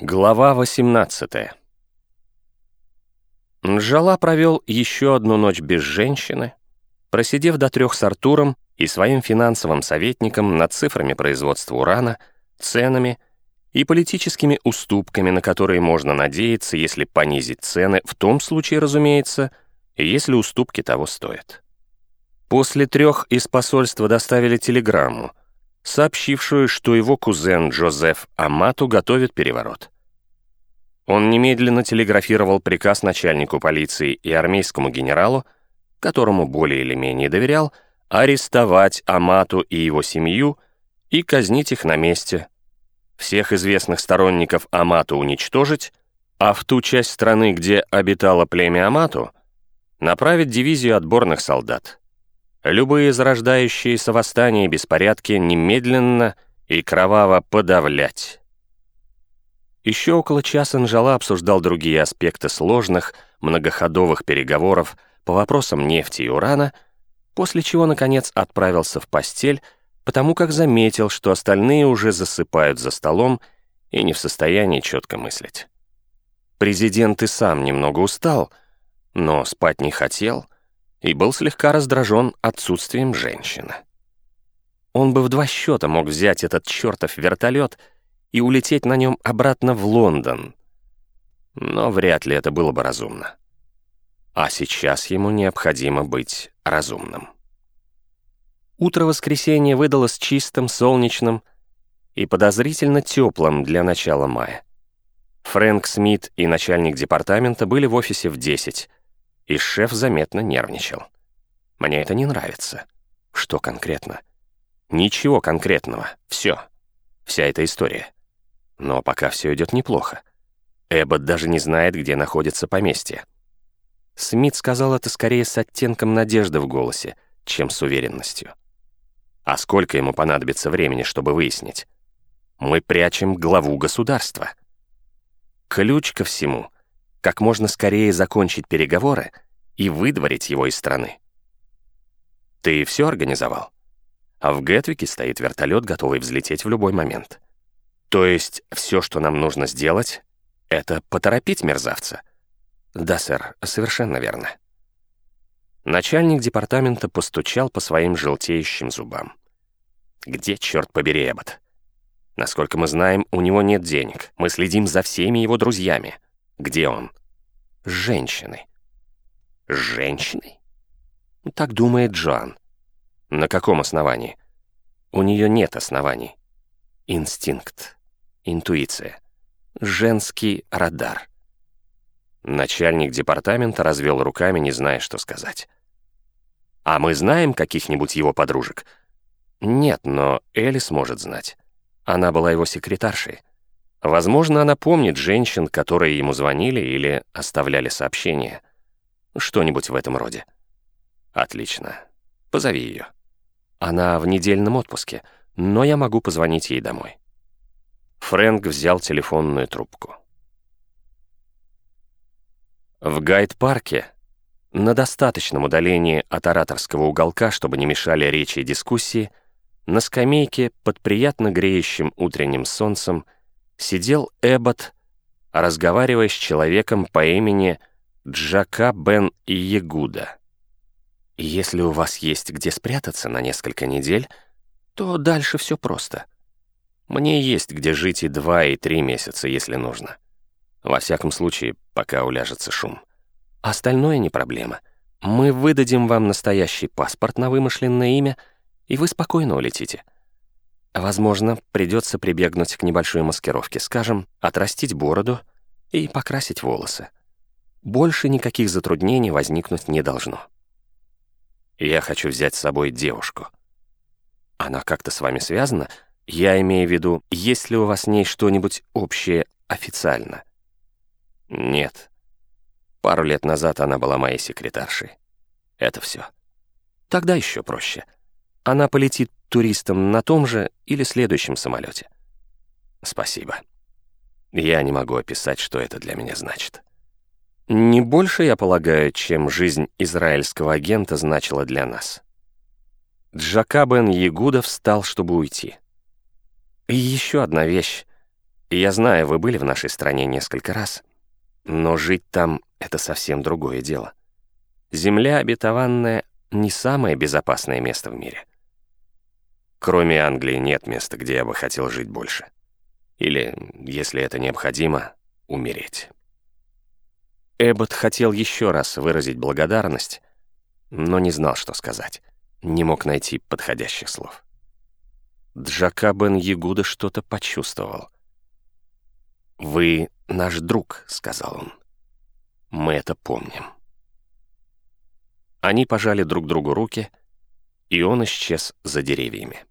Глава 18 Нжала провел еще одну ночь без женщины, просидев до трех с Артуром и своим финансовым советником над цифрами производства урана, ценами и политическими уступками, на которые можно надеяться, если понизить цены, в том случае, разумеется, если уступки того стоят. После трех из посольства доставили телеграмму, сообщившую, что его кузен Джозеф Амату готовит переворот. Он немедленно телеграфировал приказ начальнику полиции и армейскому генералу, которому более или менее доверял, арестовать Амату и его семью и казнить их на месте, всех известных сторонников Амату уничтожить, а в ту часть страны, где обитало племя Амату, направить дивизию отборных солдат. Любые зарождающиеся восстания и беспорядки немедленно и кроваво подавлять. Еще около часа Нжала обсуждал другие аспекты сложных, многоходовых переговоров по вопросам нефти и урана, после чего, наконец, отправился в постель, потому как заметил, что остальные уже засыпают за столом и не в состоянии четко мыслить. Президент и сам немного устал, но спать не хотел — и был слегка раздражен отсутствием женщины. Он бы в два счета мог взять этот чертов вертолет и улететь на нем обратно в Лондон, но вряд ли это было бы разумно. А сейчас ему необходимо быть разумным. Утро воскресенья выдалось чистым, солнечным и подозрительно теплым для начала мая. Фрэнк Смит и начальник департамента были в офисе в 10, и шеф заметно нервничал. Мне это не нравится. Что конкретно? Ничего конкретного. Все. Вся эта история. Но пока все идет неплохо. Эббот даже не знает, где находится поместье. Смит сказал это скорее с оттенком надежды в голосе, чем с уверенностью. А сколько ему понадобится времени, чтобы выяснить? Мы прячем главу государства. Ключ ко всему — как можно скорее закончить переговоры и выдворить его из страны. Ты все организовал? А в Гетвике стоит вертолет, готовый взлететь в любой момент. То есть все, что нам нужно сделать, это поторопить мерзавца? Да, сэр, совершенно верно. Начальник департамента постучал по своим желтеющим зубам. Где, черт побери, Эббот? Насколько мы знаем, у него нет денег. Мы следим за всеми его друзьями. Где он? С женщиной. С женщиной? Так думает Джоан. На каком основании? У нее нет оснований. Инстинкт, интуиция, женский радар. Начальник департамента развел руками, не зная, что сказать. «А мы знаем каких-нибудь его подружек?» «Нет, но Элис может знать. Она была его секретаршей. Возможно, она помнит женщин, которые ему звонили или оставляли сообщения. Что-нибудь в этом роде. Отлично. Позови ее. Она в недельном отпуске, но я могу позвонить ей домой. Фрэнк взял телефонную трубку. В гайд-парке, на достаточном удалении от ораторского уголка, чтобы не мешали речи и дискуссии, на скамейке под приятно греющим утренним солнцем сидел Эббот, разговаривая с человеком по имени Джака Бен Иегуда. Если у вас есть где спрятаться на несколько недель, то дальше все просто. Мне есть где жить и два, и три месяца, если нужно. Во всяком случае, пока уляжется шум. Остальное не проблема. Мы выдадим вам настоящий паспорт на вымышленное имя, и вы спокойно улетите. Возможно, придется прибегнуть к небольшой маскировке, скажем, отрастить бороду и покрасить волосы. Больше никаких затруднений возникнуть не должно. Я хочу взять с собой девушку. Она как-то с вами связана? Я имею в виду, есть ли у вас с ней что-нибудь общее официально? Нет. Пару лет назад она была моей секретаршей. Это все. Тогда еще проще. Она полетит туристам на том же или следующем самолете. Спасибо. Я не могу описать, что это для меня значит. Не больше, я полагаю, чем жизнь израильского агента значила для нас. Джака Бен Ягуда встал, чтобы уйти. И еще одна вещь. Я знаю, вы были в нашей стране несколько раз, но жить там — это совсем другое дело. Земля обетованная — не самое безопасное место в мире. Кроме Англии нет места, где я бы хотел жить больше. Или, если это необходимо, умереть. Эббот хотел еще раз выразить благодарность, но не знал, что сказать. Не мог найти подходящих слов. Джака Бен Ягуда что-то почувствовал. «Вы наш друг», — сказал он. «Мы это помним». Они пожали друг другу руки, и он исчез за деревьями.